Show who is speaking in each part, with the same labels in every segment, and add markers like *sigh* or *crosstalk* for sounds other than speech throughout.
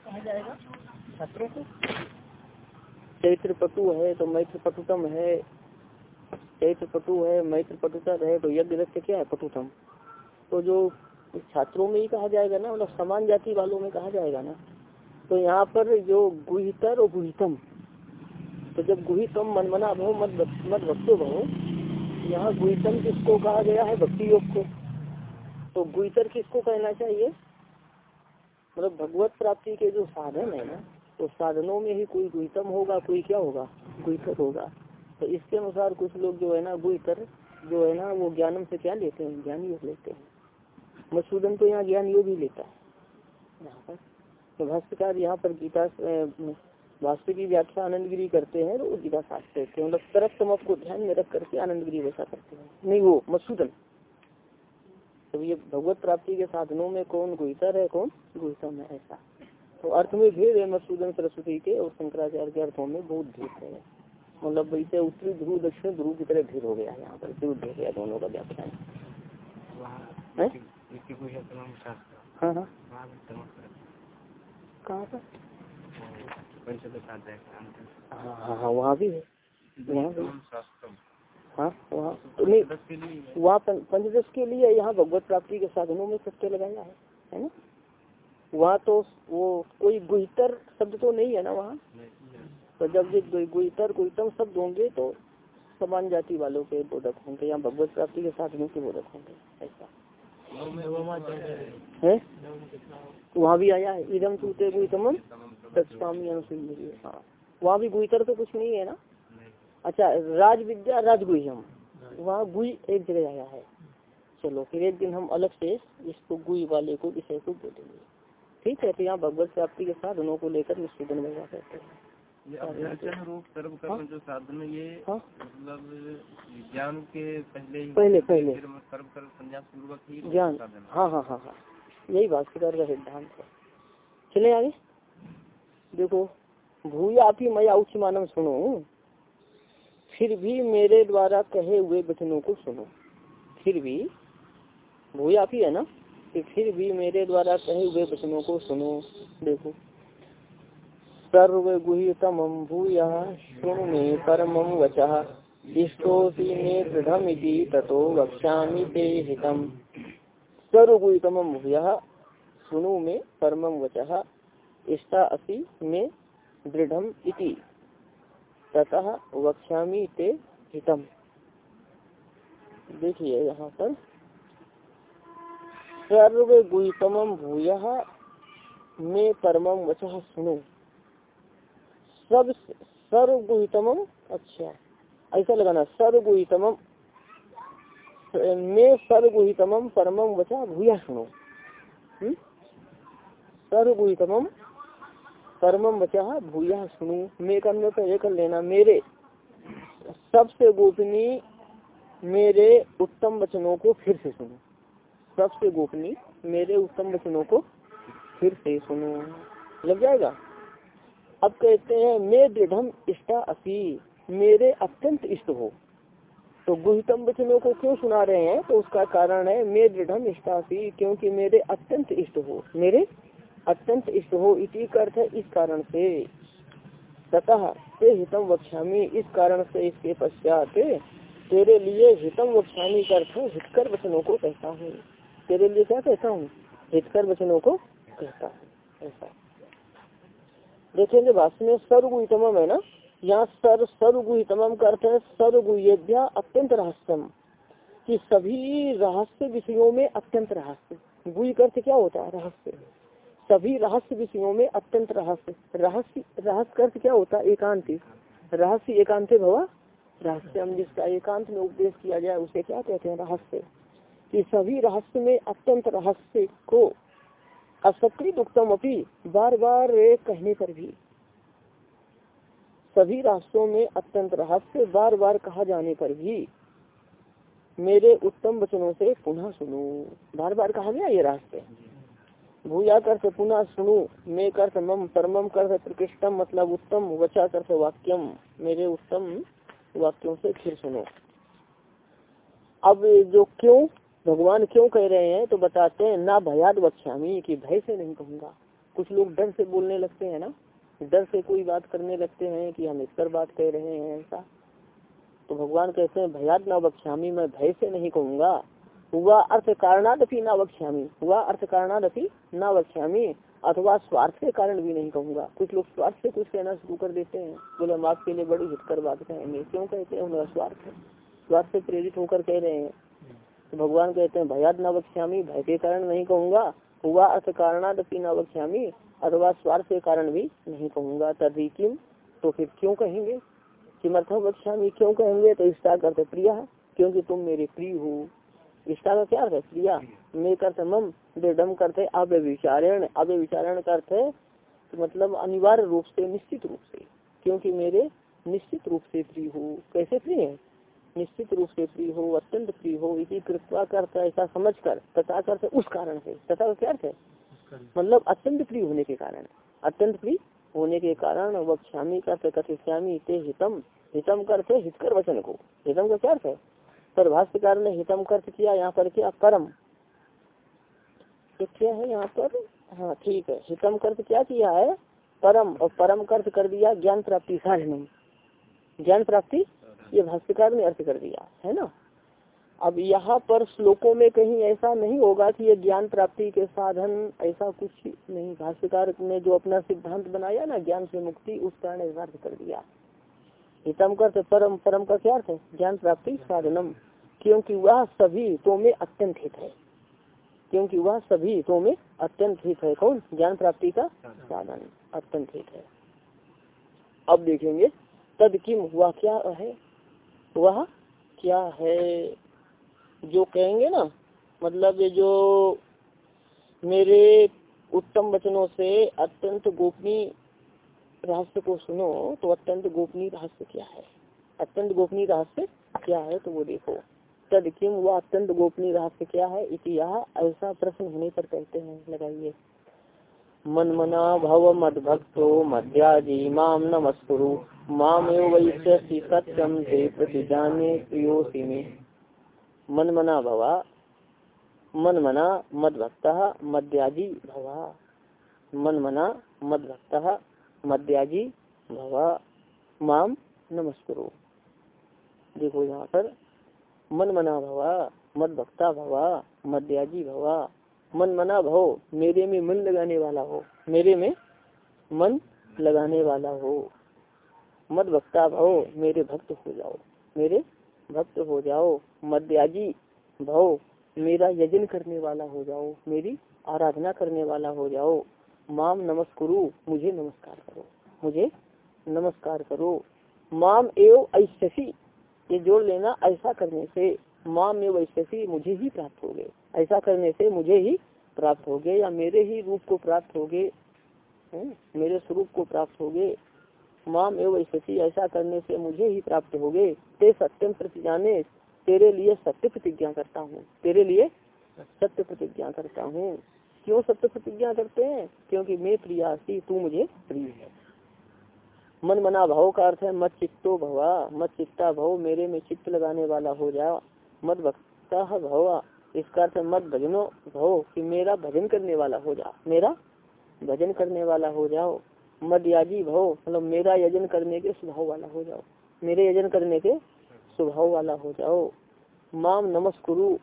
Speaker 1: कहा जाएगा छात्रों को चैत्र पटु है तो मैत्र पटुतम है। चैत्र पटु है मैत्र पटुतर है तो यज्ञ रक्त क्या है? पटुतम। तो जो छात्रों में ही कहा जाएगा ना मतलब समान जाति वालों में कहा जाएगा ना तो यहाँ पर जो गुहितर और गुहितम तो जब गुहितम मनमना भो मत मत भक्तो भो यहाँ गुहितम किसको कहा गया है? भक्ति योग को। तो गुहितर किसको कहना चाहिए? मतलब भगवत प्राप्ति के जो साधन है ना तो साधनों में ही कोई गुहितम होगा, कोई क्या होगा? गुहितर होगा। तो इसके अनुसार कुछ लोग जो है ना, गुहितर जो है ना, वो ज्ञानम से क्या लेते हैं? ज्ञान योग लेते हैं। मसूदन तो यहाँ ज्ञान योग ही लेता है। यहाँ पर तो भाष्यकार यहाँ पर गीता भाष्य की व्याख्या आनंद गिरी करते हैं तो गीता शास्त्र हैं। मतलब तरफ़ समप को ध्यान में रख करके आनंद गिरी वैसा करते हैं। नहीं, वो मसूदन तो ये भगवत प्राप्ति के साधनों में कौन गुहितर है कौन गुहितम है ऐसा? तो अर्थ में भेद है मसूदन सरस्वती के और शंकराचार्य के अर्थों में बहुत भेद है। मतलब वैसे उत्तरी ध्रुव दक्षिण ध्रुव की तरह भेद हो गया है यहाँ पर। विरुद्ध हो गया दोनों का व्याख्यान। हाँ? हाँ कहाँ पर? हाँ हाँ हाँ वहाँ भी है। वहाँ भी हाँ वहाँ वहाँ पंचदश के लिए यहाँ भगवत प्राप्ति के साधनों में सत्य लगाया है है ना? वहाँ तो वो कोई गुहितर शब्द तो नहीं है ना वहाँ? तो जब ये गुहितर, गुहितम शब्द होंगे तो समान जाति वालों के बोधक होंगे यहाँ भगवत प्राप्ति के साधनों के बोधक होंगे, ऐसा। है? वहाँ भी आया है इदम सूते गुहितम, तत्स्वामी अनुसूय हाँ वहाँ भी गुहितर तो कुछ नहीं है ना? अच्छा राज विद्या राजगुहम वहाँ गुई एक जगह आया है। चलो फिर एक दिन हम अलग से इसको गुई वाले को विषय को बोलेंगे ठीक है तो यहाँ भगवत प्राप्ति के साधनों को लेकर निश्चितन में कहते हैं।
Speaker 2: रूप सर्व कर्म जो साधन ये
Speaker 1: हाँ?
Speaker 2: मतलब ज्ञान के पहले ही
Speaker 1: पहले पहले।
Speaker 2: ही
Speaker 1: ज्ञान। हाँ हाँ हाँ हाँ। यही भाष्यकार का सिद्धांत। है चले आगे। देखो भूया आप ही मैं उच्च मानव सुनो। फिर भी मेरे द्वारा कहे हुए वचनों को सुनो। फिर भी, भूया आप ही ना? कि फिर भी मेरे द्वारा कहे हुए वचनों को सुनो। देखो। सर्व गुहितम भूय शुण में परम वचः। इष्टोसी मे दृढ़ तथो वक्ष्यामि ते हितम। सर्वगुहितम भूय शुणु में परम वचः। इष्टा असि में दृढ़ ततः वक्ष्यामि ते हितम। देखिए यहाँ पर। सर्व गुहितम भूय, में परमम वचः सुनो। सब सर्वगुहितम अच्छा ऐसा लगाना, सर्वगुहितम, में सर्वगुहितम परमम वचा भूया सुनो। सर्वगुहितम परमम वचा भूया सुनो मैं करने पर कर लेना मेरे। सबसे गोपनीय मेरे उत्तम वचनों को फिर से सुनो। सबसे गोपनीय मेरे उत्तम वचनों को फिर से सुनो। लग जाएगा? अब कहते हैं, मैं दृढ़ इष्टा असी। मेरे अत्यंत इष्ट हो। तो गुहितम वचनों को क्यों सुना रहे हैं? तो उसका कारण है, मैं दृढ़ इष्टा असी, क्योंकि मेरे अत्यंत इष्ट हो। मेरे अत्यंत इष्ट हो इसी अर्थ है इस कारण से। ततः ते हितम वक्षामी इस कारण से इसके पश्चात तेरे लिए हितम वक्षामी अर्थ हितकर वचनों को कहता हूँ। तेरे लिए क्या कहता हूँ? हितकर वचनों को कहता हूँ। ऐसा। देखेंगे भाष्य में सर्वगुतम है ना? यहाँ सर्व सर्वगुतम का अर्थ है सर्वगुह्यभ्या अत्यंत रहस्यम, कि सभी रहस्य विषयों में अत्यंत रहस्य। गुई अर्थ क्या होता है? रहस्य। सभी रहस्य विषयों में अत्यंत रहस्य। रहस्य रहस्य का अर्थ क्या होता है? एकांत। रहस्य एकांत भवा? रहस्यम जिसका एकांत में उपदेश किया जाए उसे क्या कहते हैं? रहस्य। कि सभी रहस्य में अत्यंत रहस्य को असकृत उत्तम अपनी बार बार कहने पर भी। सभी रहस्यों में अत्यंत रहस्य बार बार कहा जाने पर भी। मेरे उत्तम वचनों से पुनः सुनो। बार बार कहा गया ये रास्ते भूया कर से पुनः सुनो, मैं कर मम, परमम कर प्रकृष्टम मतलब उत्तम, वचा कर वाक्यम, मेरे उत्तम वाक्यों से फिर सुनो। अब जो क्यों, भगवान क्यों कह रहे हैं तो बताते हैं, ना भयाद बख्शामी कि भय से नहीं कहूँगा। कुछ लोग डर से बोलने लगते हैं ना, डर से कोई बात करने लगते हैं कि हम इस पर बात कह रहे हैं, ऐसा। तो भगवान कहते हैं, भयाद ना बख्शामी मैं भय से नहीं कहूँगा। हुआ अर्थ कारणादपि न बख्शामी हुआ अर्थ कारणादपि न बख्शामी अथवा स्वार्थ के कारण भी नहीं कहूँगा। कुछ लोग स्वार्थ से कुछ कहना शुरू कर देते हैं। बोले, हम आपके लिए बड़ी हितकर बात कहेंगे क्यों कहते हैं? उनका स्वार्थ स्वार्थ से प्रेरित होकर कह रहे हैं। तो भगवान कहते हैं, भयाद न बख्श्यामी भय के कारण नहीं कहूँगा। हुआ अर्थ कारणादपि न बख्श्यामी अथवा स्वार्थ के कारण भी नहीं कहूँगा। तभी किम तो फिर क्यों कहेंगे? किमर्थ बख्श्यामी क्यों कहेंगे? तो इसका करते, प्रिया, क्योंकि तुम मेरे प्रिय हो। इसका का क्या अर्थ है प्रिया मैं करते मम दृढ़ करते अव्य विचारण अव्य विचारण करते तो मतलब अनिवार्य रूप से, निश्चित रूप से। क्योंकि मेरे निश्चित रूप से प्रिय हो। कैसे प्रिय है? निश्चित रूप से प्रिय हो, अत्यंत प्रिय हो, इसी कृपा करता, ऐसा समझ कर तथा करते, उस कारण से। तथा क्या अर्थ है? मतलब अत्यंत प्रिय होने के कारण। अत्यंत प्रिय होने के कारण वक्ष्यामी करते कथिश्यामी ते हितम। हितम करते, हितकर वचन को। हितम का क्या अर्थ है? पर भाष्यकार ने हितम कर्त किया, यहाँ पर क्या परम। क्या है यहाँ पर? हाँ ठीक है। हितम कर्त क्या किया है? परम, और परम कर्त कर दिया, ज्ञान प्राप्ति साधन। ज्ञान प्राप्ति? ये भाष्यकार ने अर्थ कर दिया, है ना? अब यहाँ पर श्लोकों में कहीं ऐसा नहीं होगा कि ये ज्ञान प्राप्ति के साधन ऐसा कुछ नहीं। भाष्यकार ने जो अपना सिद्धांत बनाया ना, ज्ञान से मुक्ति, उस कारण अर्थ कर दिया। हितम कर परम परम का क्या अर्थ है? ज्ञान प्राप्ति साधनम। क्योंकि वह सभी तो में अत्यंत हित है। क्योंकि वह सभी तो में अत्यंत हित है। कौन? ज्ञान प्राप्ति का साधन। अत्यंत हित है। अब देखेंगे, तद किम हुआ क्या है? वह क्या है? जो कहेंगे ना मतलब ये जो मेरे उत्तम वचनों से अत्यंत गोपनीय रहस्य को सुनो तो अत्यंत गोपनीय रहस्य क्या है? अत्यंत गोपनीय रहस्य क्या है? तो वो देखो। तद किम वह अत्यंत गोपनीय रहस्य क्या है? इतिहास ऐसा प्रश्न होने पर कहते हैं। लगाइए। मन मना भव मद भक्तो मध्याजी माम नमस्कुरु माम सत्यम ते प्रतिजाने प्रियोसी में। मन मना भवा। मन मना मद भक्त मध्याजी भवा। मन मना मद भक्त मध्याजी भवा। माम नमस्कुरु देखो यहाँ पर मन मना भवा मद भक्ता भवा मध्याजी भवा। मन मना भव, मेरे में मन लगाने वाला हो। मेरे में मन लगाने वाला हो। मद भक्ता भव, मेरे भक्त हो जाओ। मेरे भक्त हो जाओ। मध्याजी भव, मेरा यजन करने वाला हो जाओ। मेरी आराधना करने वाला हो जाओ। माम नमस्कुरु, मुझे नमस्कार करो। मुझे नमस्कार करो। माम एव ऐसी ये जोड़ लेना ऐसा करने से माम एव ऐसी मुझे ही प्राप्त हो गए। ऐसा करने से मुझे ही प्राप्त हो गए या मेरे ही रूप को प्राप्त हो गए मेरे स्वरूप को प्राप्त हो गए। माम एवं ऐसी ऐसा करने से मुझे ही प्राप्त हो गए। ते सत्यम प्रतिज्ञाने तेरे लिए सत्य प्रतिज्ञा करता हूँ। तेरे लिए सत्य प्रतिज्ञा करता हूँ। क्यों सत्य प्रतिज्ञा करते हैं? क्योंकि मैं प्रियासी, तू मुझे प्रिय है। मन मना भाव का अर्थ है, मत चित्तो भवा, मत चित्ता भव, मेरे में चित्त लगाने वाला हो जा मत भक्ता भवा, इसका अर्थ मत भजनो भव, कि मेरा भजन करने वाला हो जा मेरा भजन करने वाला हो जाओ। मद याजी भव मतलब मेरा यजन करने के स्वभाव वाला हो जाओ। मेरे यजन करने के स्वभाव वाला हो जाओ। माम नमस्कुरु,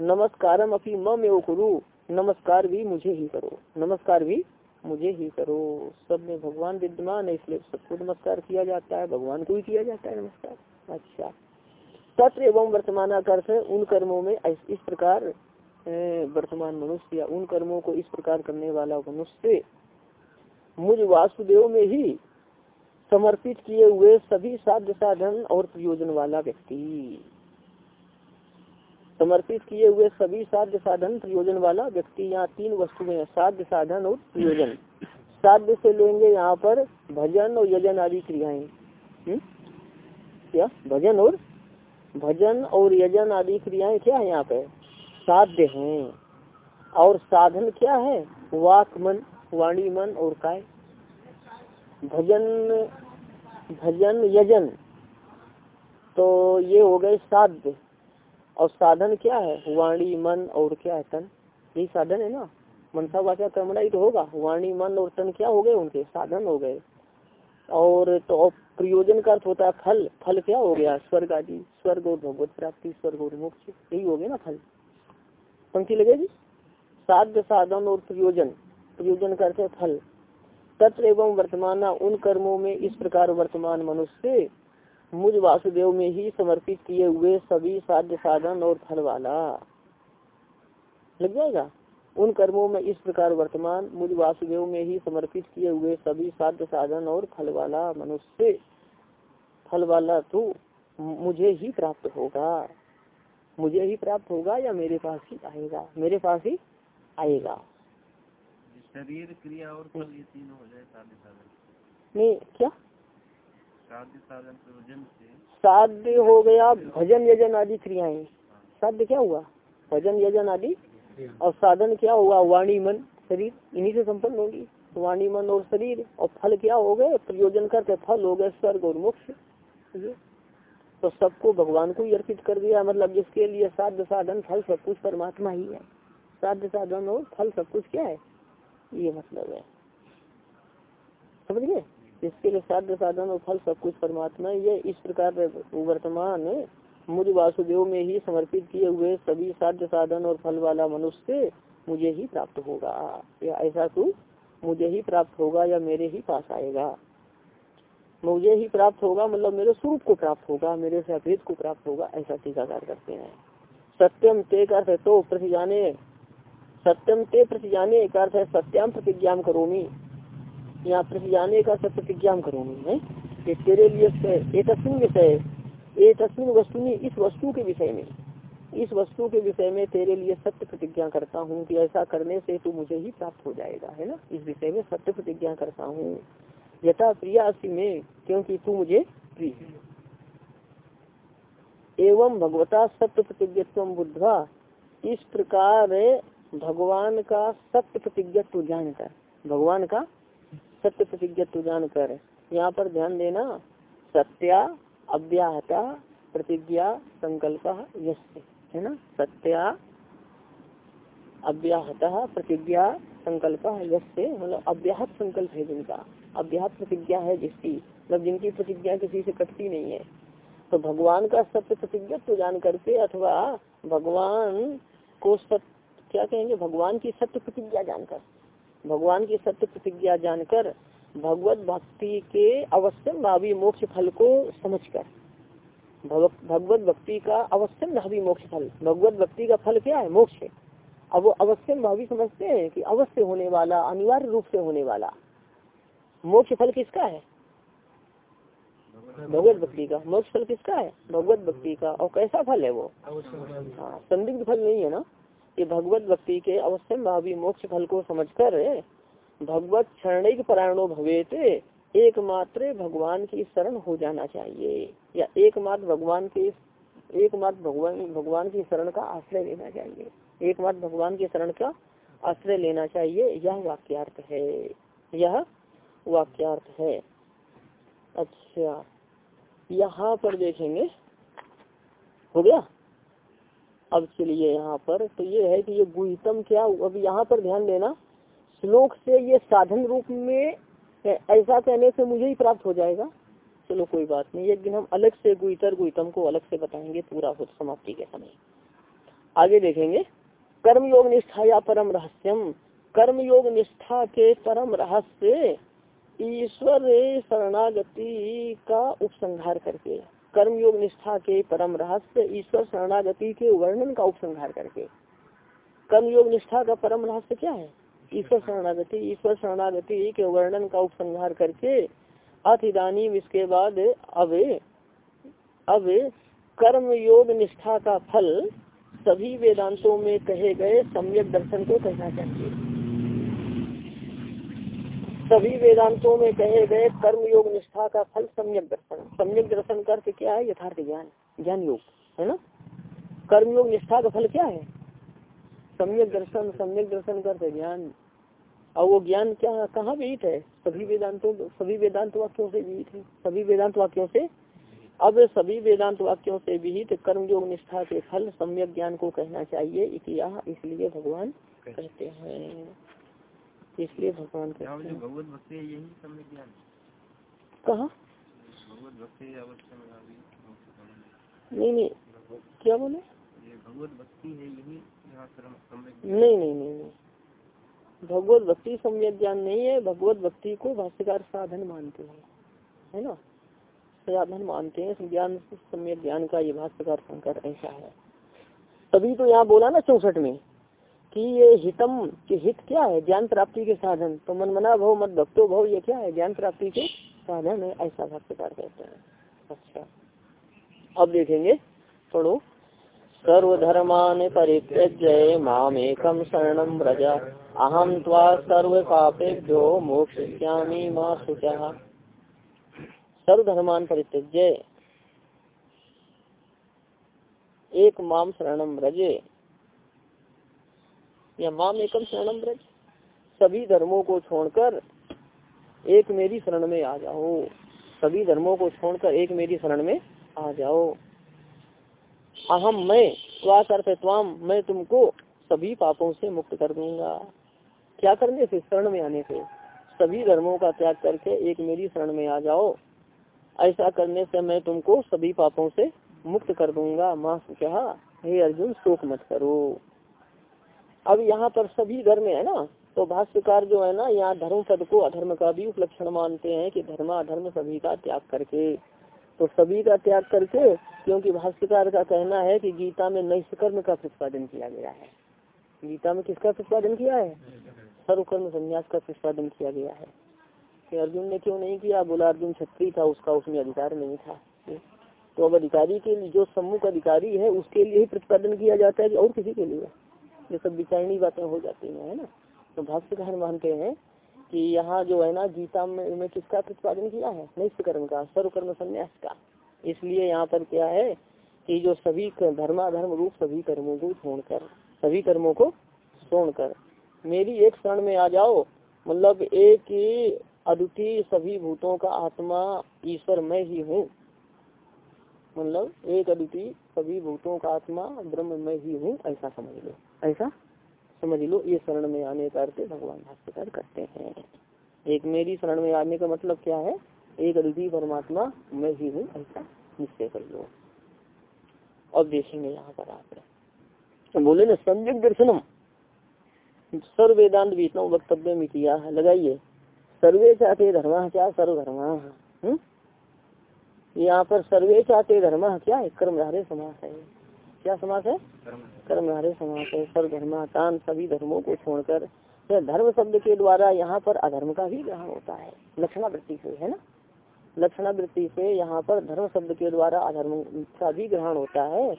Speaker 1: नमस्कारम अपनी मम एव कुरु, नमस्कार भी मुझे ही करो। नमस्कार भी मुझे ही करो। सब में भगवान विद्यमान है, इसलिए सबको नमस्कार किया जाता है, भगवान को ही किया जाता है नमस्कार। अच्छा। तत्र एवं वर्तमान अर्थ उन कर्मों में इस प्रकार वर्तमान मनुष्य या उन कर्मों को इस प्रकार करने वाला मनुष्य मुझ वासुदेव में ही समर्पित किए हुए सभी साध्य साधन और प्रयोजन वाला व्यक्ति। समर्पित किए हुए सभी साध्य साधन प्रयोजन वाला व्यक्ति यहाँ तीन वस्तुएँ साध्य साधन और प्रयोजन। साध्य से लेंगे यहाँ पर भजन और यजन आदि क्रियाएँ। क्या? भजन और? भजन और यजन आदि क्रियाएँ क्या है यहाँ पे? साध्य हैं। और साधन क्या है? वाक मन, वाणी मन और काय? भजन भजन, यजन। तो ये हो गए साध्य। और साधन क्या है? वाणी, मन और क्या है तन? यही साधन है ना? मनसा वाचा कर्मणा ही तो होगा। वाणी, मन और तन क्या हो गए उनके? साधन हो गए। और तो प्रयोजन का अर्थ होता है फल। फल क्या हो गया? स्वर्ग आदि। स्वर्ग और भगवत प्राप्ति, स्वर्ग और मोक्ष। यही हो गया ना फल। पंक्ति लगेगी साध्य साधन और प्रयोजन। प्रयोजन का अर्थ है फल। तत्र एवं वर्तमान उन कर्मों में इस प्रकार वर्तमान मनुष्य मुझ वासुदेव में ही समर्पित किए हुए सभी साध्य साधन और फल वाला लग जाएगा? उन कर्मों में इस प्रकार वर्तमान मुझ वासुदेव में ही समर्पित किए हुए सभी साध्य साधन और फल वाला मनुष्य। फल वाला तो मुझे ही प्राप्त होगा। मुझे ही प्राप्त होगा या मेरे पास ही आएगा? मेरे पास ही आएगा।
Speaker 2: शरीर क्रिया और फल ये तीनों हो जाए साधन।
Speaker 1: नहीं क्या?
Speaker 2: साध्य
Speaker 1: हो गया, भजन यजन आदि क्रियाएँ। साध्य क्या हुआ? भजन यजन आदि। और साधन क्या हुआ? वाणी, मन, शरीर। इन्हीं से संपन्न होगी। वाणी, मन और शरीर और फल क्या हो गए? प्रयोजन करके फल हो गए, स्वर्ग और मोक्ष। तो सबको भगवान को ही अर्पित कर दिया। मतलब जिसके लिए साध्य साधन, फल सब कुछ परमात्मा ही है। साध्य साधन और फल सब कुछ क्या है? ये मतलब है। समझ गए? जिसके लिए साध्य साधन और फल सब कुछ परमात्मा ये इस प्रकार वर्तमान मुझ वासुदेव में ही समर्पित किए हुए सभी साध्य साधन और फल वाला मनुष्य मुझे ही प्राप्त होगा। या ऐसा तू मुझे ही प्राप्त होगा या मेरे ही पास आएगा? मुझे ही प्राप्त होगा मतलब मेरे स्वरूप को प्राप्त होगा, मेरे से अभेद को प्राप्त होगा, ऐसा टीकाकार करते हैं। सत्यम ते का अर्थ है तो प्रतिजाने सत्यम ते प्रति जाने एक अर्थ है सत्याम प्रतिज्ञा करोमी। यहाँ प्रतिजाने का सब प्रतिज्ञा करूँगी है कि तेरे लिए एक विषय एक वस्तु इस वस्तु के विषय में, इस वस्तु के विषय में तेरे लिए सत्य प्रतिज्ञा करता हूँ कि ऐसा करने से तू मुझे ही प्राप्त हो जाएगा, है ना? इस विषय में सत्य प्रतिज्ञा करता हूँ। यथा प्रिया में, क्योंकि तू मुझे प्रिय एवं भगवता सत्य प्रतिज्ञत्व बुद्धवा, इस प्रकार भगवान का सत्य प्रतिज्ञत्व जानकर भगवान का सत्य प्रतिज्ञत्व जानकर यहाँ पर ध्यान देना, सत्या, अव्याहता, प्रतिज्ञा, संकल्प है ना? सत्या, अव्याहत, प्रतिज्ञा, संकल्प यसे मतलब अव्याहत संकल्प है जिनका। अव्याहत प्रतिज्ञा है जिसकी मतलब जिनकी प्रतिज्ञा किसी से कटती नहीं है। तो भगवान का सत्य प्रतिज्ञा तो जान करके अथवा भगवान को सत्य, क्या कहेंगे? भगवान की सत्य प्रतिज्ञा जानकर भगवान की सत्य प्रतिज्ञा जानकर भगवत भक्ति के अवश्यम भावी मोक्ष फल को समझकर। भगवत भक्ति का अवश्यम भावी मोक्ष फल। भगवत भक्ति का फल क्या है? मोक्ष है। अब वो अवश्यम भावी समझते हैं कि अवश्य होने वाला अनिवार्य रूप से होने वाला। मोक्ष फल किसका है? भगवत भक्ति का। मोक्ष फल किसका है? भगवत भक्ति का। और कैसा फल है वो? हाँ संदिग्ध फल नहीं है ना? कि भगवत भक्ति के अवश्य भावी मोक्ष फल को समझकर भगवत क्षरणिक परायणो भवेत, एकमात्र भगवान की शरण हो जाना चाहिए, या एकमात्र भगवान के, एकमात्र भगवान भगवान की शरण का आश्रय लेना चाहिए। एकमात्र भगवान की शरण का आश्रय लेना चाहिए, यह वाक्यार्थ है, यह वाक्यार्थ है। अच्छा यहाँ पर देखेंगे। हो गया? अब चलिए यहाँ पर तो ये है कि ये गुहितम क्या अब यहाँ पर ध्यान देना, श्लोक से ये साधन रूप में ऐसा कहने से मुझे ही प्राप्त हो जाएगा। चलो कोई बात नहीं, एक दिन हम अलग से गुईतर गुईतम को अलग से बताएँगे, पूरा हो, समाप्ति के समय। आगे देखेंगे। कर्म योग निष्ठा या परम रहस्यम। कर्म योग निष्ठा के परम रहस्य, ईश्वर शरणागति का उपसंहार करके। कर्म योग निष्ठा के परम रहस्य ईश्वर शरणागति के वर्णन का उपसंहार करके। कर्मयोग निष्ठा का परम रहस्य क्या है? ईश्वर शरणागति ईश्वर शरणागति के वर्णन का उपसंहार करके इधानी इसके बाद अब अब कर्म योग निष्ठा का फल सभी वेदांतों में कहे गए सम्यक दर्शन को कहना चाहिए। सभी वेदांतों में कहे गए कर्म योग निष्ठा का फल सम्यक दर्शन। सम्यक दर्शन का अर्थ क्या है? यथार्थ ज्ञान। ज्ञान योग है ना? कर्म योग निष्ठा का फल क्या है? सम्यक दर्शन सम्यक दर्शन करते ज्ञान। और वो ज्ञान क्या कहाँ विहित है? सभी वेदांतों सभी वेदांत वाक्यों से विहित है। सभी वेदांत वाक्यों से? अब सभी वेदांत वाक्यों से विहित कर्मयोग निष्ठा के फल सम्यक ज्ञान को कहना चाहिए। इतिहास इसलिए भगवान कहते हैं। इसलिए भगवान कहते हैं।
Speaker 2: भगवत भक्ति है यही सम्यक ज्ञान
Speaker 1: कहा? नहीं नहीं। क्या बोले?
Speaker 2: है।
Speaker 1: नहीं नहीं नहीं नहीं। भगवत भक्ति सम्यक ज्ञान नहीं है भगवत भक्ति को भाष्यकार साधन मानते हैं। है ना? साधन मानते हैं ज्ञान सम्यक ज्ञान का ये भाष्यकार शंकर ऐसा है। तभी तो यहाँ बोला ना चौसठ में। कि ये हितम, कि हित क्या है? ज्ञान प्राप्ति के साधन। तो मन मना भव, मत भक्तो भव, ये क्या है? ज्ञान प्राप्ति के साधन है, ऐसा भाष्यकार कहते हैं। अच्छा। अब देखेंगे, पढ़ो। सर्वधर्मान परित्यज्य मामेकम शरणम व्रज। अहम त्वा सर्व पापेभ्यो मोक्षयामी माँ शुचः। सर्वधर्मान परित्यज्य, एक माम शरणम व्रजे। या माम एकम शरणम व्रज। सभी धर्मों को छोड़कर एक मेरी शरण में आ जाओ। सभी धर्मों को छोड़कर एक मेरी शरण में आ जाओ। अहम मैं त्वाम मैं तुमको सभी पापों से मुक्त कर दूँगा। क्या करने से? शरण में आने से। सभी धर्मों का त्याग करके एक मेरी शरण में आ जाओ। ऐसा करने से मैं तुमको सभी पापों से मुक्त कर दूँगा। माँ कहा, हे अर्जुन, शोक मत करो। अब यहाँ पर सभी धर्म है ना? तो भाष्यकार जो है ना, यहाँ धर्म पद को अधर्म का भी उपलक्षण मानते हैं कि धर्म, अधर्म सभी का त्याग करके। तो सभी का त्याग करके, क्योंकि भाष्यकार का कहना है कि गीता में नैष्कर्म का प्रतिपादन किया गया है। गीता में किसका प्रतिपादन किया है? सर्वकर्म संन्यास का प्रतिपादन किया गया है। कि अर्जुन ने क्यों नहीं किया? बोला, अर्जुन छत्री था, उसका उसमें अधिकार नहीं था। तो अब अधिकारी के लिए, जो सम्मुख अधिकारी है, उसके लिए ही प्रतिपादन किया जाता है कि और किसी के लिए? ये सब विचारणी बातें हो जाती हैं है ना? तो भाष्यकार मानते हैं कि यहाँ जो है ना गीता में, में किसका प्रतिपादन किया है? निष्ठ कर्म का सर्वकर्म संन्यास का। इसलिए यहाँ पर क्या है कि जो सभी धर्माधर्म रूप सभी कर्मों को छोड़कर सभी कर्मों को छोड़कर मेरी एक क्षण में आ जाओ। मतलब एक ही अद्वितीय सभी भूतों का आत्मा ईश्वर मैं ही हूँ। मतलब एक अद्वितीय सभी भूतों का आत्मा ब्रह्म मैं ही हूँ ऐसा समझ लो। ऐसा? समझ लो, ये शरण में आने का अर्थ भगवान भाष्यकार करते हैं। एक मेरी शरण में आने का मतलब क्या है? एक अद्वितीय परमात्मा, मैं ही हूँ, ऐसा निश्चय कर लो। अब देखेंगे यहाँ पर आप तो बोले ना सम्यक दर्शनम। सर्व वेदांत बीतनो वक्तव्य मितिया लगाइए। सर्वे चाहते धर्म क्या सर्वधर्म? यहाँ पर सर्वे चाहते धर्म क्या? है कर्मधारे समास है। क्या समास है? कर्मधारे समास है, सर्वधर्मातान सभी धर्मों को छोड़कर। धर्म शब्द के द्वारा यहाँ पर अधर्म का भी ग्रहण होता है। लक्षणा वृत्ति से, है ना? लक्षणा वृत्ति से यहाँ पर धर्म शब्द के द्वारा अधर्म का भी ग्रहण होता है।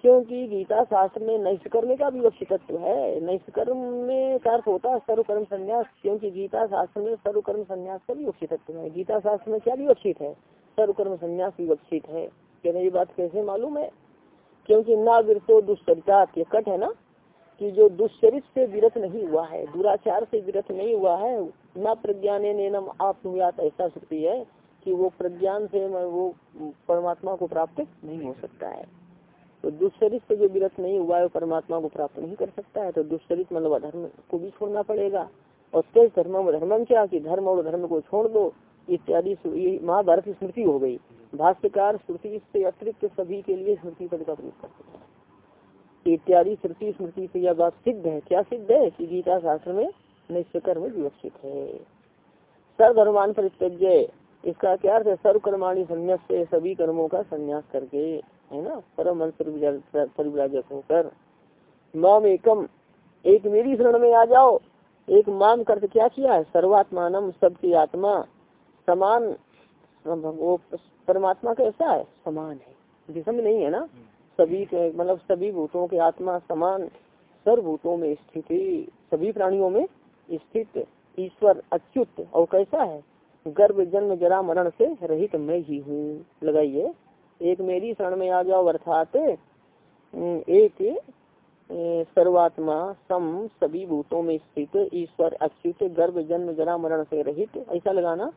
Speaker 1: क्योंकि गीता शास्त्र में नैष्कर्म का भी विवक्षितत्व है। नैष्कर्म में अर्थ होता है सर्वकर्म संन्यास, क्योंकि गीता शास्त्र में सर्वकर्म संन्यास का भी विवक्षितत्व है। गीता शास्त्र में क्या विवक्षित है? सर्वकर्म संन्यास विवक्षित है। क्या ये बात कैसे मालूम है? क्योंकि ना विरतो दुष्चरिता कट है ना? कि जो दुष्चरित से विरत नहीं हुआ है, दुराचार से विरत नहीं हुआ है, न प्रज्ञान नम आप ऐसा श्रुति है कि वो प्रज्ञान से वो परमात्मा को प्राप्त नहीं हो सकता है। तो दुष्चरित से जो विरत नहीं हुआ है, वो परमात्मा को प्राप्त नहीं कर सकता है। तो दुष्चरित मतलब अधर्म को भी छोड़ना पड़ेगा। और तेज धर्म, धर्मम क्या? कि धर्म और धर्म को छोड़ दो। इत्यादि महाभारत की स्मृति हो गई। भाष्यकार श्रुति से अतिरिक्त सभी के लिए स्मृति पद का प्रयोग करते हैं। इत्यादि श्रुति स्मृति से यह बात सिद्ध है। क्या सिद्ध है? कि गीता शास्त्र में निश्चकर्म विवक्षित है। सर्वधर्मान परित्यज्य। इसका क्या अर्थ है? सर्वकर्माणी संन्यास से सभी कर्मों का संन्यास करके, है ना? परम परिविराजक होकर। माम एकम। एक मेरी शरण में आ जाओ। एक माम करके क्या किया है? सर्वात्मान सबकी आत्मा। समान, वो परमात्मा कैसा है, समान है। जिसम नहीं है ना? सभी के मतलब सभी भूतों के आत्मा समान सर्वभूतों में स्थित सभी प्राणियों में स्थित ईश्वर अच्युत, और कैसा है? गर्भ, जन्म, जरा, मरण से रहित मैं ही हूँ। लगाइए। एक मेरी शरण में आ जाओ, अर्थात एक सर्वात्मा सम सभी भूतों में स्थित ईश्वर अच्युत, गर्भ, जन्म, जरा, मरण से रहित। ऐसा लगाना।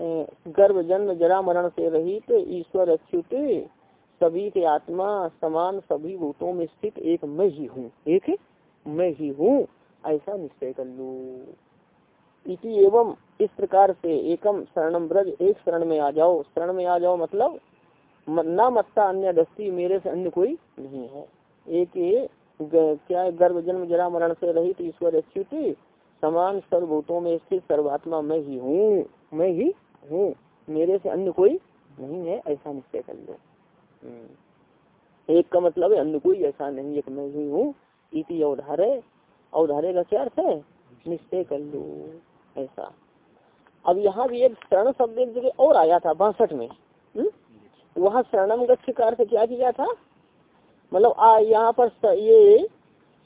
Speaker 1: गर्भ जन्म जरा मरण से रहित ईश्वर अच्युत, सभी के आत्मा समान सभी भूतों में स्थित, एक मैं ही हूँ, एक मैं ही हूँ, ऐसा निश्चय कर लू। इसी एवं इस प्रकार से एकम शरणम ब्रज, एक शरण में आ जाओ। शरण में आ जाओ मतलब न मत्ता अन्य दस्ती मेरे से अन्य कोई नहीं है। एक क्या गर्भ जन्म जरा मरण से रहित ईश्वर अच्युत, समान सर्वभूतों में स्थित सर्वात्मा मैं ही हूँ, मैं ही हूँ मेरे से अन्य कोई नहीं है, ऐसा निश्चय कर लो। हम्म। एक का मतलब है, अन्य कोई ऐसा नहीं एक मैं ही हूँ, इति अवधारे। अवधारे का क्या अर्थ है? निश्चय कर लो, ऐसा। अब यहाँ भी एक शरण शब्द एक जगह और आया था, बासठ में। हम्म? वहाँ शरणम गच्छ का अर्थ क्या किया था? मतलब यहाँ पर ये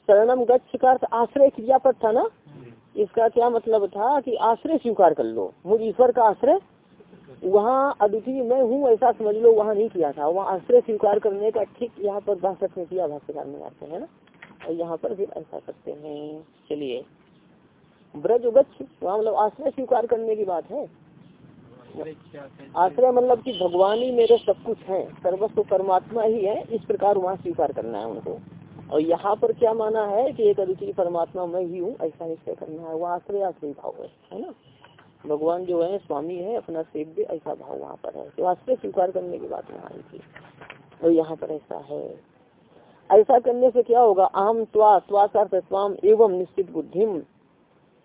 Speaker 1: शरणम गच्छ का अर्थ आश्रय क्रिया पर था ना? इसका क्या मतलब था कि आश्रय स्वीकार कर लो। मुझ ईश्वर का आश्रय, वहाँ अद्वितीय मैं हूँ, ऐसा समझ लो, वहाँ नहीं किया था। वहाँ आश्रय स्वीकार करने का ठीक यहाँ पर बासठ में किया, भाष्यकार में आते हैं ना? और यहाँ पर फिर ऐसा करते हैं। चलिए। ब्रज गच्छ वहाँ मतलब आश्रय स्वीकार करने की बात है? आश्रय मतलब कि भगवान ही मेरे सब कुछ है। सर्वस्व परमात्मा ही है, इस प्रकार वहाँ स्वीकार करना है उनको। और यहाँ पर क्या माना है कि एक अद्वितीय परमात्मा मैं ही हूँ, ऐसा निश्चय करना है। वो आश्रय आश्रय भाव है है ना? भगवान जो है, स्वामी है, अपना सेव्य ऐसा भाव वहाँ पर है। तो आश्रय स्वीकार करने की बात वहाँ आई थी। और यहाँ पर ऐसा है। ऐसा करने से क्या होगा? आम त्वा त्वा स्वाम एवं निश्चित बुद्धिम।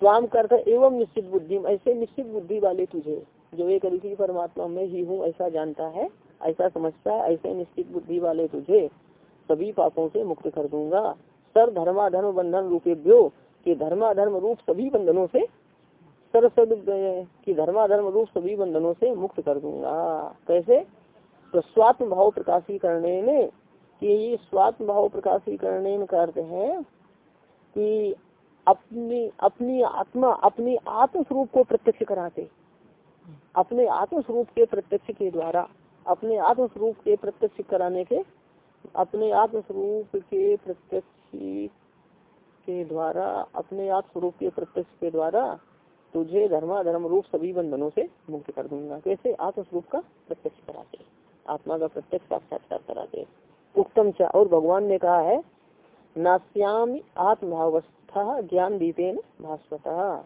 Speaker 1: स्वाम करते एवं निश्चित बुद्धिम। ऐसे निश्चित बुद्धि वाले तुझे, जो एक अद्वितीय परमात्मा में ही हूँ, ऐसा जानता है, ऐसा समझता है, ऐसे निश्चित बुद्धि वाले तुझे सभी पापों से मुक्त कर दूँगा। सर धर्माधर्म बंधन रूपेभ्यो के धर्माधर्म रूप सभी बंधनों से सर सद की धर्माधर्म रूप सभी बंधनों से मुक्त कर दूँगा। कैसे? तो स्वात्म भाव प्रकाशी करने में कि ये स्वात्म भाव प्रकाशी करने में करते हैं? कि अपनी अपनी आत्मा, अपनी आत्म स्वरूप को प्रत्यक्ष कराते। अपने आत्म स्वरूप के प्रत्यक्ष के द्वारा, अपने आत्म स्वरूप के प्रत्यक्ष कराने के अपने आत्म स्वरूप के प्रत्यक्ष के द्वारा, अपने आत्म स्वरूप के प्रत्यक्ष के द्वारा तुझे धर्मा, धर्म रूप सभी बंधनों से मुक्त कर दूँगा। कैसे? आत्म स्वरूप का प्रत्यक्ष कराते आत्मा का प्रत्यक्ष साक्षात्कार कराते उत्तम चा, और भगवान ने कहा है, नास्याम आत्मभावस्था ज्ञान दीपेन भास्वता।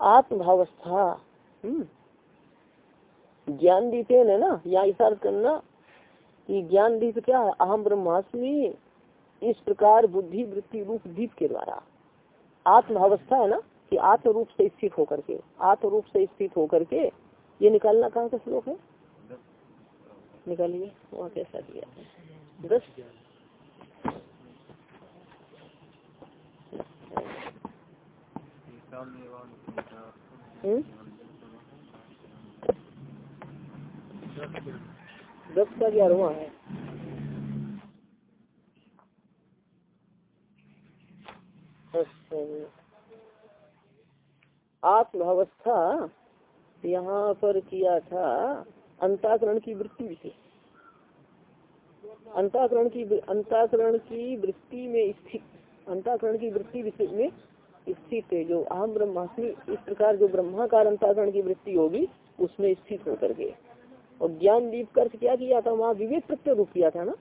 Speaker 1: आत्मभावस्था हम्म। ज्ञान दीपेन है ना? या इशार करना कि ज्ञान दीप क्या है? अहम ब्रह्मास्मि इस प्रकार बुद्धि, वृत्ति, रूप, दीप के द्वारा। आत्मावस्था है ना? कि आत्म रूप से स्थित होकर के आत्म रूप से स्थित होकर के, ये निकालना कहाँ का श्लोक है? निकालिए, वहाँ कैसा दिया दस। हम्म? दस का ग्यारहवा है? आत्मावस्था यहाँ पर किया था अंताकरण की वृत्ति से। अंताकरण की अंताकरण की वृत्ति में स्थित अंताकरण की वृत्ति में स्थित है। जो आम ब्रह्मास्मि इस प्रकार जो ब्रह्माकार अंताकरण की वृत्ति होगी, उसमें स्थित होकर के। और ज्ञान दीप कर क्या किया था? वहाँ विवेक प्रत्यय रूप किया था ना?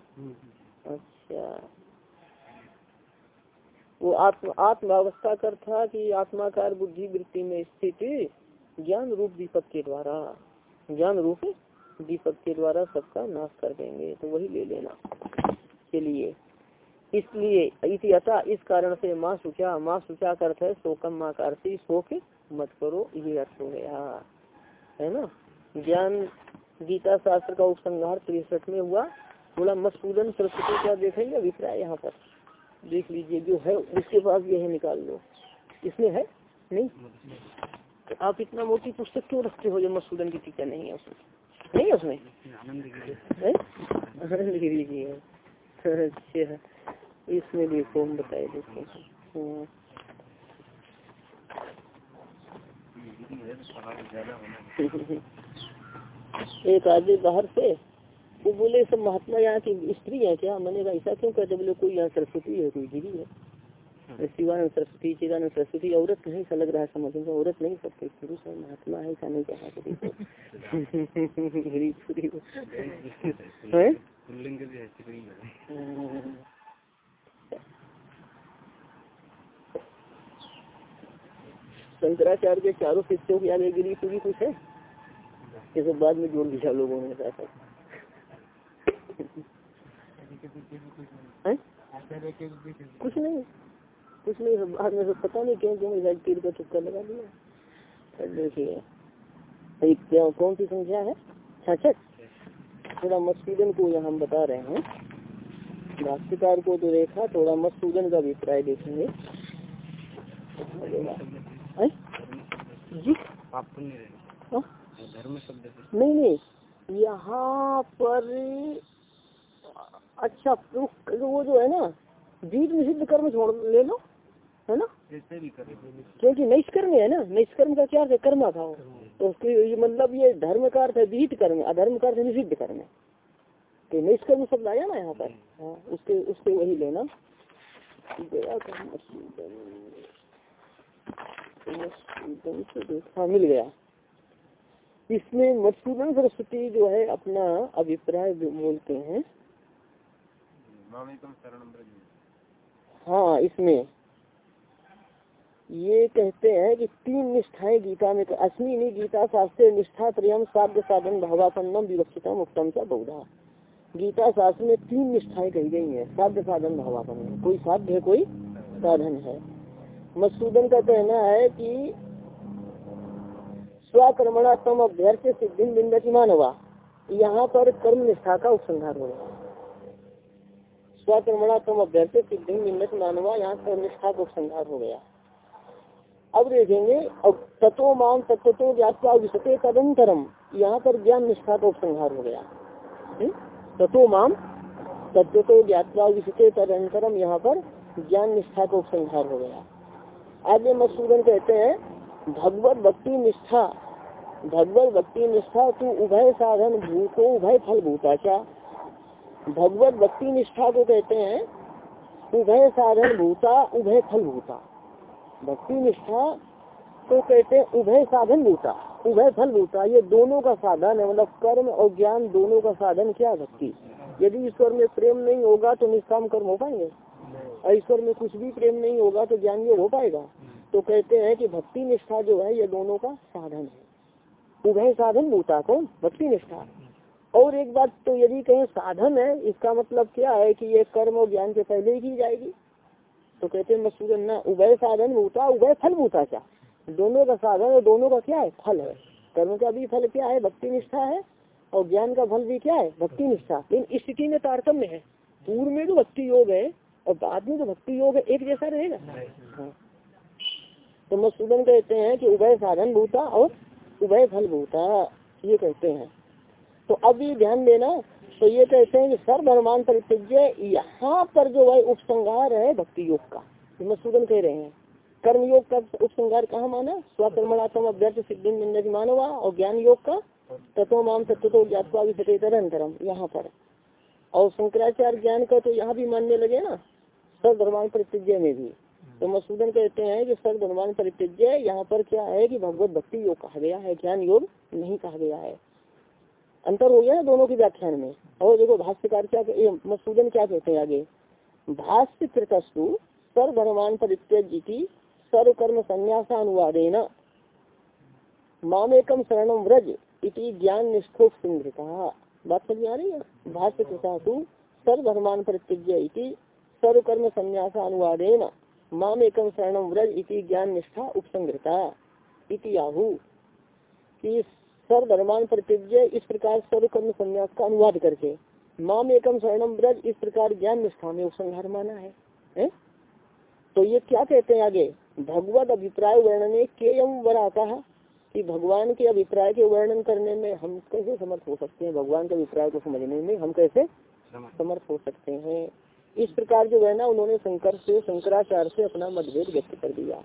Speaker 1: अच्छा। वो आत्म आत्मावस्था कर था कि आत्माकार बुद्धि वृत्ति में स्थित ज्ञान रूप दीपक के द्वारा ज्ञान रूप दीपक के द्वारा सबका नाश कर देंगे। तो वही ले लेना। चलिए। इसलिए इतिहता इस कारण से माँ सुचा माँ सुचा का अर्थ है शोकम माँ का अर्थ शोक मत करो ये अर्थ हो। गया है ना? ज्ञान गीता शास्त्र का उपसंहार तिरसठ में हुआ। बोला मसूदन सरस्वती क्या देखेंगे? अभिप्राय यहाँ पर। देख लीजिए जो है उसके पास ये है निकाल लो। इसमें है? नहीं? तो आप इतना मोटी पुस्तक क्यों रखते हो जो मसूदन की टीका नहीं है उसमें? नहीं है उसमें? आनंद गिरी की है अच्छा। इसमें देखो हम बताए देखो। हाँ। *laughs* *laughs* एक आदमी बाहर से वो बोले सब महात्मा यहाँ की स्त्री है क्या? मैंने कहा ऐसा क्यों कहते बोले कोई यहाँ सरस्वती है कोई गिरी है? शिवानंद सरस्वती चिदानंद सरस्वती औरत नहीं सा लग रहा है समझ में औरत नहीं सकते पुरुष है महात्मा है ऐसा नहीं कहा कभी तो है। *laughs*
Speaker 2: है? है।
Speaker 1: शंकराचार्य के चारों शिष्यों की आगे गिरी पूरी कुछ है? ये सब बाद में जोड़ दिया लोगों ने ऐसा? कुछ नहीं। कुछ नहीं सब बाद में सब पता नहीं क्यों क्यों इधर तीर का चुपका लगा दिया। देखिए। एक क्या कौन सी संख्या है? छठ थोड़ा मधुसूदन को यहाँ हम बता रहे हैं। भाष्यकार को तो देखा थोड़ा मधुसूदन का अभिप्राय देखेंगे। हैं?
Speaker 2: धर्म शब्द
Speaker 1: नहीं नहीं यहाँ पर अच्छा वो जो है ना बीज निषिद्ध कर्म छोड़ ले लो है ना?
Speaker 2: ऐसे भी करे
Speaker 1: क्योंकि नैष्कर्म है ना नैष्कर्म का क्या अर्थ है? कर्मा था वो। तो उसके ये मतलब ये धर्म का अर्थ है विहित कर्म अधर्म का अर्थ निषिद्ध कर्म। है तो नैष्कर्म शब्द आया ना यहाँ पर? हाँ उसके उसके वही लेना। हाँ मिल गया। इसमें मधुसूदन सरस्वती जो है अपना अभिप्राय बोलते हैं। हाँ इसमें। ये कहते हैं कि तीन निष्ठाएँ गीता में अस्मी नहीं गीता शास्त्र निष्ठा प्रियम साध्य साधन भावापन्नम विवक्षितम उत्तम सा बहुधा। गीता शास्त्र में तीन निष्ठाएँ कही गई हैं साध्य साधन भावापन्न कोई साध्य है कोई साधन है। मधुसूदन का कहना है कि स्वकर्मणा अभ्यर्थ सिद्धि बिंदती मानवा। यहाँ पर कर्म निष्ठा का उपसंहार हो गया स्वकर्मणा अभ्यर्थ सिद्धि बिंदत मानवा, यहाँ कर्म निष्ठा का उपसंहार हो गया। अब देखेंगे, अब तत्व मान तत्व तो ज्ञातवा विशते तदंतरम यहाँ पर ज्ञान निष्ठा का उपसंहार हो गया। हम्म? तत्व, माम तत्व ज्ञातवा विशते तदंतरम यहाँ पर ज्ञान निष्ठा का उपसंहार हो गया। आगे मधुसूदन कहते हैं भगवत भक्ति निष्ठा भगवत भक्ति निष्ठा तू उभय साधन भूतो, उभय फल भूता क्या? भगवत भक्ति निष्ठा को कहते हैं, उभय साधन भूता, उभय फल भूता। भक्ति निष्ठा तो कहते हैं, उभय साधन भूता, उभय फल भूता। ये दोनों का साधन है मतलब कर्म और ज्ञान दोनों का साधन क्या भक्ति? यदि ईश्वर में प्रेम नहीं होगा तो निष्काम कर्म हो पाएँगे? और ईश्वर में कुछ भी प्रेम नहीं होगा तो ज्ञान योग हो पाएगा? तो कहते हैं कि भक्ति निष्ठा जो है, ये दोनों का साधन है। उभय साधन भूता कौन? भक्ति निष्ठा। और एक बात तो यदि कहें साधन है इसका मतलब क्या है कि ये कर्म और ज्ञान के पहले ही की जाएगी? तो कहते हैं मसूदन ना उभय साधन भूता उभय फल भूता क्या दोनों का साधन और दोनों का क्या है? फल है। कर्म का भी फल क्या है? भक्ति निष्ठा है। और ज्ञान का फल भी क्या है? भक्ति निष्ठा। लेकिन स्थिति में तारतम्य है। पूर्व में तो भक्ति योग है और बाद में तो भक्ति योग है। एक जैसा रहेगा। हाँ। तो मसूदन कहते हैं कि उभय साधन भूता और उभय फल भूता, ये कहते हैं। तो अब ये ध्यान देना तो ये कहते हैं कि सर्वधर्मान परित्यज्य, यहाँ पर जो है उपसंहार है भक्ति योग का मसूदन कह रहे हैं। कर्म योग का उपसंहार कहाँ माना? स्वकर्मणात्म अभ्यर्थ सिद्धि मानवा और ज्ञान योग का, तत्व माम तत्व तो ज्ञातवा वितरंतरम यहाँ पर। और शंकराचार्य ज्ञान का तो यहाँ भी मानने लगे ना, सर्वधर्मान परित्यज्य में भी। तो मसूदन कहते हैं कि सर्वधर्मान परित्यज्य यहाँ पर क्या है कि भगवत भक्ति योग कहा गया है, ज्ञान योग नहीं कहा गया है। अंतर हो गया दोनों की व्याख्यान में। और देखो भाष्यकार क्या मसूदन क्या कहते हैं आगे? भाष्य कृतस्तु सर्वधर्मान परित्यज्य की सर्व कर्म संन्यासानुवादेन मामेकम शरणम व्रज इति ज्ञान निष्ठोक सिंधृता बात समझ आ रही है? भाष्य कृतु सर्वधर्मान परित्यज्य इति सर्व कर्म संन्यासानुवादेन मामेकम शरणम व्रज इति ज्ञान निष्ठा उपसंग्रता इति आहु कि सर्वधर्मान प्रतिज्ञ इस प्रकार सर्व कर्म संन्यास का अनुवाद करके माम एकम शरणम व्रज इस प्रकार ज्ञान निष्ठा में उपसंहार माना है, है? तो ये क्या कहते हैं आगे? भगवत अभिप्राय वर्णने के यम वरा कहा कि भगवान के अभिप्राय के वर्णन करने में हम कैसे समर्थ हो सकते हैं? भगवान के अभिप्राय को समझने में हम कैसे समर्थ हो सकते हैं? इस प्रकार जो है ना, उन्होंने शंकर से, शंकराचार्य से अपना मतभेद व्यक्त कर दिया।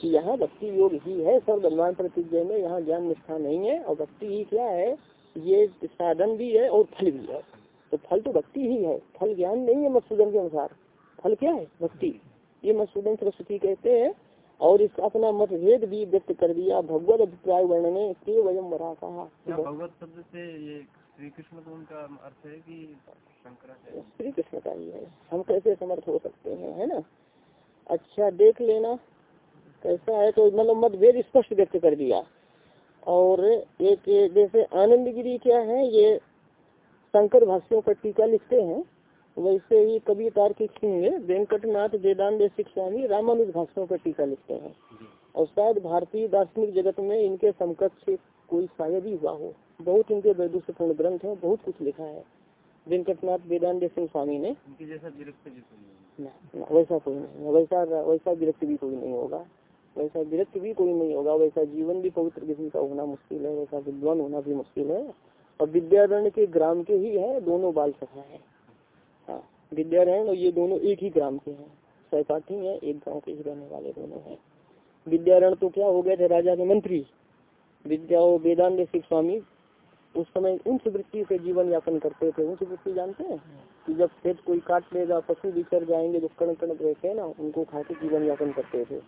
Speaker 1: कि यहाँ भक्ति योग ही है सब भगवान प्रतिज्ञा में यहाँ ज्ञान निष्ठा नहीं है, और भक्ति ही क्या है, ये साधन भी है और फल भी है। तो फल तो भक्ति ही है, फल ज्ञान नहीं है मत्सूदन के अनुसार। फल क्या है? भक्ति। ये मसूदन सरस्वती कहते हैं, और इसका अपना मतभेद भी व्यक्त कर दिया, भगवत अभिप्राय वर्णने के वयम वरा कहा।
Speaker 2: भगवत शब्द से ये श्री कृष्ण तो उनका अर्थ है कि शंकराचार्य।
Speaker 1: श्री कृष्ण का ही है। हम कैसे समर्थ हो सकते हैं है ना? अच्छा देख लेना कैसा है तो मतलब मतभेद स्पष्ट व्यक्त कर दिया। और एक जैसे आनंद गिरी क्या है ये शंकर भाष्यों पर टीका लिखते हैं वैसे ही कवि तार्किक सिंह वेंकटनाथ वेदांत स्वामी रामानुज भाष्यों पर टीका लिखते हैं। और शायद भारतीय दार्शनिक जगत में इनके समकक्ष कोई शायद ही हुआ हो बहुत इनके वैदुष्यपूर्ण ग्रंथ है बहुत कुछ लिखा है। वेंकटनाथ वेदांत सिंह स्वामी ने
Speaker 2: जैसा
Speaker 1: वैसा कोई नहीं है वैसा वैसा विरक्त भी कोई नहीं होगा। वैसा विरक्त भी कोई नहीं होगा। वैसा जीवन भी पवित्र किसी का होना मुश्किल है वैसा विद्वान होना भी मुश्किल है। और विद्यारण्य के ग्राम के ही है दोनों बाल सखा है। हाँ विद्यारण्य और ये दोनों एक ही ग्राम के हैं। सहपाठी है एक गाँव के ही रहने वाले दोनों हैं। विद्यारण तो क्या हो गए थे? राजा के मंत्री। विद्या और वेदांत सिख स्वामी, उस समय उच्च वृत्ति से जीवन यापन करते थे। उच्च वृत्ति जानते हैं? कि जब खेत कोई काट लेगा पशु बिछड़ जाएँगे, जो कण कण रहते हैं ना, उनको खा के जीवन यापन करते थे।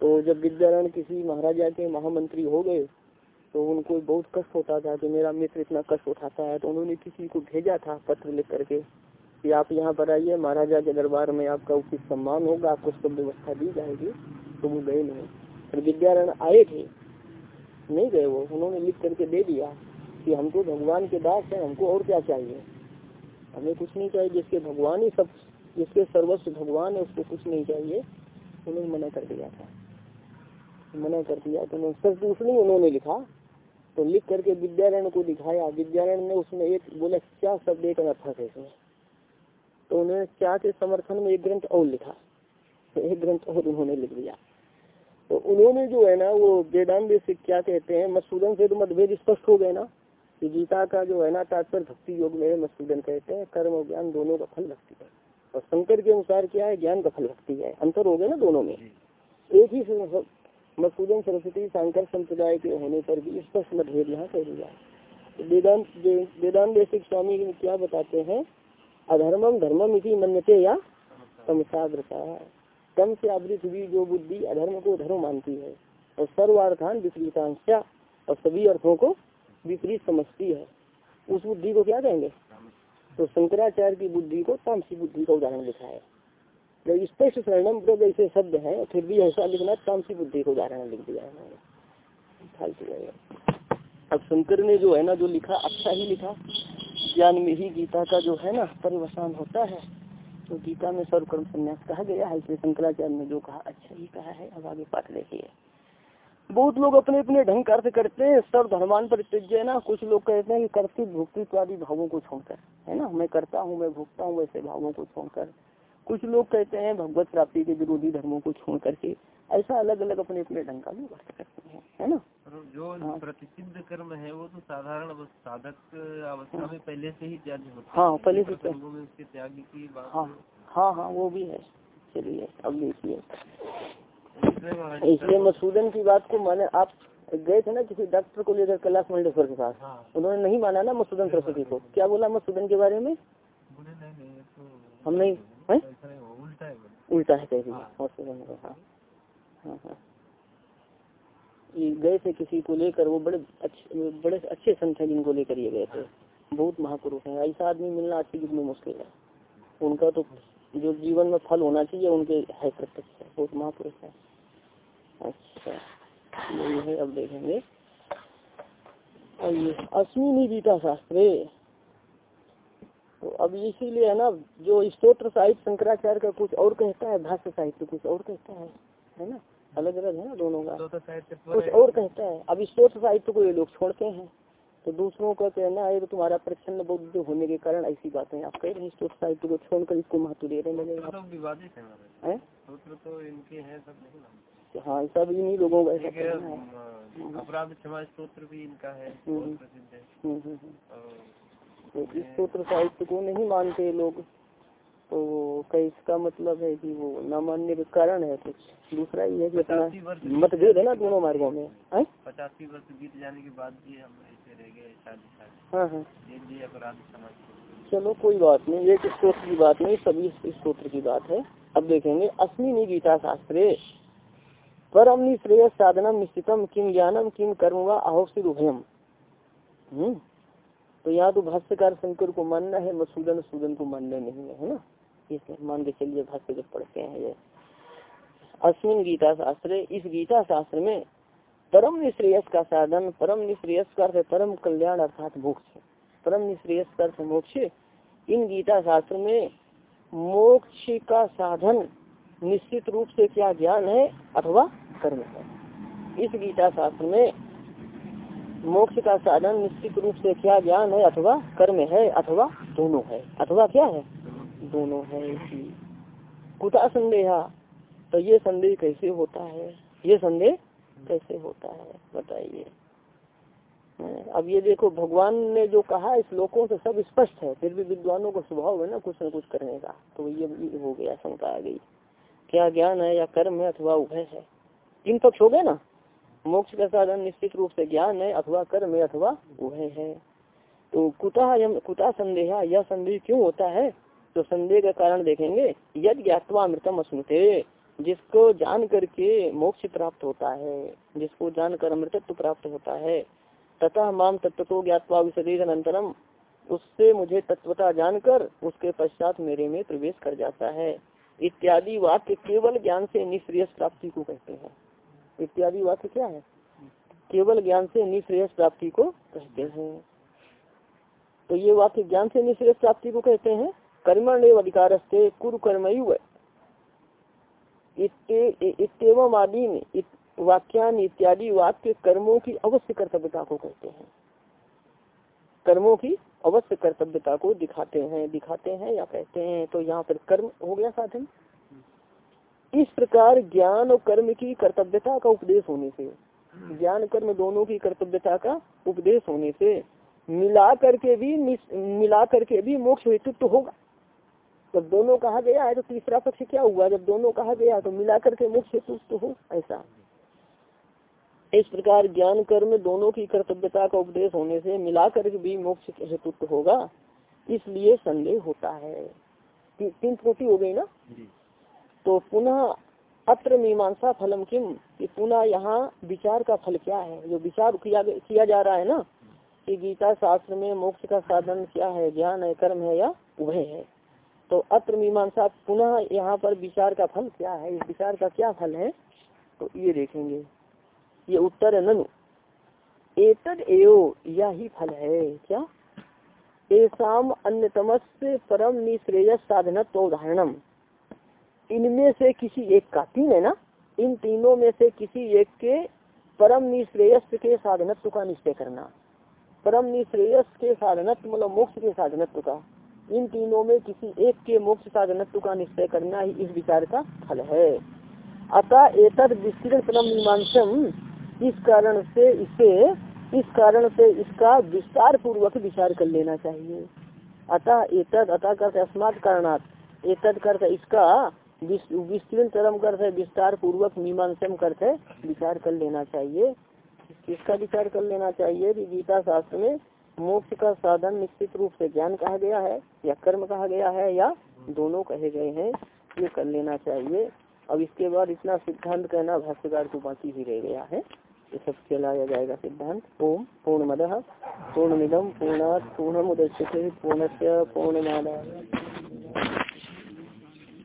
Speaker 1: तो जब विद्यारण किसी महाराजा के महामंत्री हो गए तो उनको बहुत कष्ट होता था कि मेरा मित्र इतना कष्ट उठाता है तो उन्होंने किसी को भेजा था पत्र लिख करके कि आप यहाँ पर आइए, महाराजा के दरबार में आपका उचित सम्मान होगा, आपको सब व्यवस्था दी जाएगी तो वो गए नहीं। फिर विद्यारण आए थे नहीं गए वो? उन्होंने लिख करके दे दिया कि हम तो भगवान के दास हैं, हमको और क्या चाहिए? हमें कुछ नहीं चाहिए, जिसके भगवान ही सब, जिसके सर्वस्व भगवान है, उसको कुछ नहीं चाहिए। उन्होंने मना कर दिया था। मना कर दिया तो उन्होंने उन्होंने लिखा। तो लिख करके विद्यारण को दिखाया। विद्यारण ने उसमें एक, बोला, क्या शब्द एक अनर्थक है इसमें? तो उन्होंने क्या के समर्थन में एक ग्रंथ और लिखा। तो एक ग्रंथ और उन्होंने लिख दिया। तो उन्होंने जो है ना, वो वेदांत से क्या कहते हैं मसूदन से तो मतभेद स्पष्ट हो गए ना। कि गीता का जो है ना, तात्पर्य भक्ति योग में मसूदन कहते हैं, कर्म और ज्ञान दोनों का फल भक्ति है। और शंकर के अनुसार क्या है, ज्ञान का फल भक्ति है। अंतर हो गया ना दोनों में। एक ही मसूदन सरस्वती शंकर संप्रदाय के होने पर भी स्पष्ट मतभेद यहाँ कह दिया वेदांत वेदांत स्वामी क्या बताते हैं अधर्मम धर्मम इसी मन्यते या तमसाग्रता कम से आवृत हुई जो बुद्धि अधर्म को धर्म मानती है, और सर्वार्थान विपरीतांशा और सभी अर्थों को विपरीत समझती है। उस बुद्धि को क्या कहेंगे? तो शंकराचार्य की बुद्धि को तामसी बुद्धि का उदाहरण लिखा है। जब स्पष्ट शरणम प्रद ऐसे शब्द है, फिर भी ऐसा लिखना तामसी बुद्धि का उदाहरण लिख दिया है अब शंकर ने जो है ना, जो लिखा अच्छा ही लिखा। ज्ञान में ही गीता का जो है ना, परिवसान होता है। तो गीता में सर्वकर्म संन्यास कहा गया है, इसलिए शंकराचार्य ने जो कहा अच्छा ही कहा है, अब आगे पाठ देखिए। बहुत लोग अपने अपने ढंग का अर्थ करते हैं, सर्व धर्मान पर है ना, कुछ लोग कहते हैं कि कर्तव्य भुक्ति आदि भावों को छोड़कर, है ना, मैं करता हूँ, मैं भुगता हूँ, वैसे भावों को छोड़कर। कुछ लोग कहते हैं, भगवत प्राप्ति के विरोधी धर्मों को छोड़ करके ऐसा अलग अलग अपने अपने ढंग का भी वर्त करते हैं है ना?
Speaker 2: जो
Speaker 1: हाँ।
Speaker 2: प्रतिसिद्ध कर्म है वो तो साधारण साधक अवस्था में पहले से ही त्याग होता
Speaker 1: हाँ। पहले से
Speaker 2: उसके त्याग की बात
Speaker 1: हाँ हाँ। हाँ वो भी है। चलिए अब देखिए। इसलिए मसूदन की बात को माने आप गए थे ना किसी डॉक्टर को लेकर कैलाश मंडेश्वर के पास?
Speaker 2: हाँ।
Speaker 1: उन्होंने नहीं माना ना मसूदन सरस्वती को। क्या बोला मसूदन के बारे में?
Speaker 2: तो
Speaker 1: हम नहीं है
Speaker 2: उल्टा है।
Speaker 1: उल्टा है। मसूदन ये गए थे किसी को लेकर, वो बड़े अच्छे बड़े अच्छे संत हैं जिनको लेकर ये गए थे। बहुत महापुरुष हैं। ऐसा आदमी मिलना आज की युग में मुश्किल है। उनका तो जो जीवन में फल होना चाहिए, उनके है प्रत्यक्ष बहुत महापुरुष है। अच्छा यही है। अब देखेंगे। अश्विनी गीता शास्त्रे। तो अब इसीलिए है ना, जो स्त्रोत्र साहित्य शंकराचार्य का कुछ और कहता है, भाष्य साहित्य कुछ और कहता है। है ना? अलग अलग है ना दोनों का?
Speaker 2: तो तो
Speaker 1: कुछ और कहता है। अब स्तोत्र साहित्य को ये लोग छोड़ते हैं। तो दूसरों का कहना है तो तुम्हारा प्रच्छन्न बौद्ध होने के कारण ऐसी बातें आप कह रहे हैं स्तोत्र साहित्य को छोड़कर इसको महत्व दे रहे हैं।
Speaker 2: तो है
Speaker 1: हैं?
Speaker 2: तो हैं सब नहीं
Speaker 1: हाँ सब इन्हीं लोगों का
Speaker 2: है अपराध क्षमा स्त्रोत्र भी इनका है
Speaker 1: हम्म।
Speaker 2: है।
Speaker 1: हम्म, हम्म, तो इस स्तोत्र साहित्य को नहीं मानते लोग। तो कई इसका मतलब है कि वो न मानने के कारण है कुछ। दूसरा ये है कि अपना मतभेद है ना दोनों मार्गों में
Speaker 2: पचासी वर्ष बीत जाने के बाद भी हम ऐसे रह गए
Speaker 1: हाँ हाँ। चलो कोई बात नहीं एक स्त्रोत्र की बात नहीं सभी स्त्रोत्र की बात है। अब देखेंगे अस्मिन गीता शास्त्रे। परम निश्रेय साधनम निश्चितम किम ज्ञानम किम कर्म व अहोसिर उभयम। हम्म? तो यहाँ तो भाष्यकार शंकर को मानना है मसूदन सूदन को मानना नहीं है है ना? इसलिए मान के चलिए भाष्य जब पढ़ते हैं ये। अश्विन गीता शास्त्र इस गीता शास्त्र में परम निश्रेयस का साधन, परम निश्रेयस का परम कल्याण अर्थात मोक्ष। परम निश्रेयस का मोक्ष। इन गीता शास्त्र में मोक्ष का साधन निश्चित रूप से क्या ज्ञान है अथवा कर्म है। इस गीता शास्त्र में मोक्ष का साधन निश्चित रूप से क्या ज्ञान है अथवा कर्म है अथवा दोनों है। अथवा क्या है? दोनों है इसी कुता संदेहा? तो ये संदेह कैसे होता है? ये संदेह कैसे होता है? बताइए। अब ये देखो, भगवान ने जो कहा, इस लोगों से सब स्पष्ट है, फिर भी विद्वानों का स्वभाव है ना, कुछ न कुछ करने का। तो ये हो गया, शंका आ गई। क्या ज्ञान है या कर्म है अथवा उभय है? तीन पक्ष हो गए ना? मोक्ष का साधन निश्चित रूप से ज्ञान है अथवा कर्म है अथवा उभय है। तो कुता कुता संदेह यह संदेह क्यों होता है? तो संदेह का कारण देखेंगे, यद ज्ञातवा अमृतम अस्मृते, जिसको जान करके मोक्ष प्राप्त होता है, जिसको जानकर अमृतत्व प्राप्त होता है तथा माम तत्व को ज्ञातवा विशरीर अनंतरम उससे मुझे तत्वता जानकर उसके पश्चात मेरे में प्रवेश कर जाता है। इत्यादि वाक्य केवल ज्ञान से निश्रेयस प्राप्ति को कहते हैं। इत्यादि वाक्य क्या है? केवल ज्ञान से निश्रेयस प्राप्ति को कहते हैं। तो ये वाक्य ज्ञान से निश्रेयस प्राप्ति को कहते हैं? कर्मण अधिकार से कुरु कर्मयु इतम आदि वाक्यान इत्यादि वाक्य कर्मों की अवश्य कर्तव्यता को कहते हैं। कर्मों की अवश्य कर्तव्यता को दिखाते हैं दिखाते हैं या कहते हैं। तो यहाँ पर कर्म हो गया साधन। इस प्रकार ज्ञान और कर्म की कर्तव्यता का उपदेश होने से, ज्ञान कर्म दोनों की कर्तव्यता का उपदेश होने से मिला करके भी मिला करके भी मोक्ष हेतु तो होगा। जब दोनों कहा गया है तो तीसरा पक्ष क्या हुआ? जब दोनों कहा गया तो मिला करके मोक्ष हेतु तो हो ऐसा। इस प्रकार ज्ञान कर्म दोनों की कर्तव्यता का उपदेश होने से मिलाकर भी मोक्ष हेतु होगा इसलिए संदेह होता है। ती, तीन त्रुटि हो गई ना? तो पुनः अत्र मीमांसा फलम किम? कि पुनः यहाँ विचार का फल क्या है? जो विचार किया किया जा रहा है ना कि गीता शास्त्र में मोक्ष का साधन क्या है? ज्ञान है कर्म है या उभय है। तो अत्र मीमांसा पुनः यहाँ पर विचार का फल क्या है? इस विचार का क्या फल है? तो ये देखेंगे। ये उत्तर है ननु। एतद एयो यह ही फल है। क्या? एसाम अन्यतम से परम निश्रेय साधनत्व उदाहरणम। इनमें से किसी एक का तीन है ना? इन तीनों में से किसी एक के परम निश्रेयस के साधनत्व का निश्चय करना। परम निश्रेयस के साधनत्व मतलब मोक्ष के साधनत्व का। इन तीनों में किसी एक के मोक्ष साधनत्व का निश्चय करना ही इस विचार का फल है। अतः एतद विस्तृत मीमांसम, इस कारण से इसे, इस कारण से इसका विस्तार पूर्वक विचार कर लेना चाहिए। अतः एतद, अतः कर अस्मात कारणात, एतद कर इसका विस्तृत तरम कर विस्तार पूर्वक मीमांसम करते विचार कर लेना चाहिए। इसका विचार कर लेना चाहिए गीता शास्त्र में मोक्ष का साधन निश्चित रूप से ज्ञान कहा गया है, या कर्म कहा गया है, या दोनों कहे गए हैं, ये कर लेना चाहिए। अब इसके बाद इतना सिद्धांत कहना भाष्यकार को बाकी ही रह गया है। ये सब चलाया जाएगा सिद्धांत। ओम पूर्ण मद पूर्ण निधम पूर्णा पूर्ण उदय पूर्ण पूर्णमादाय।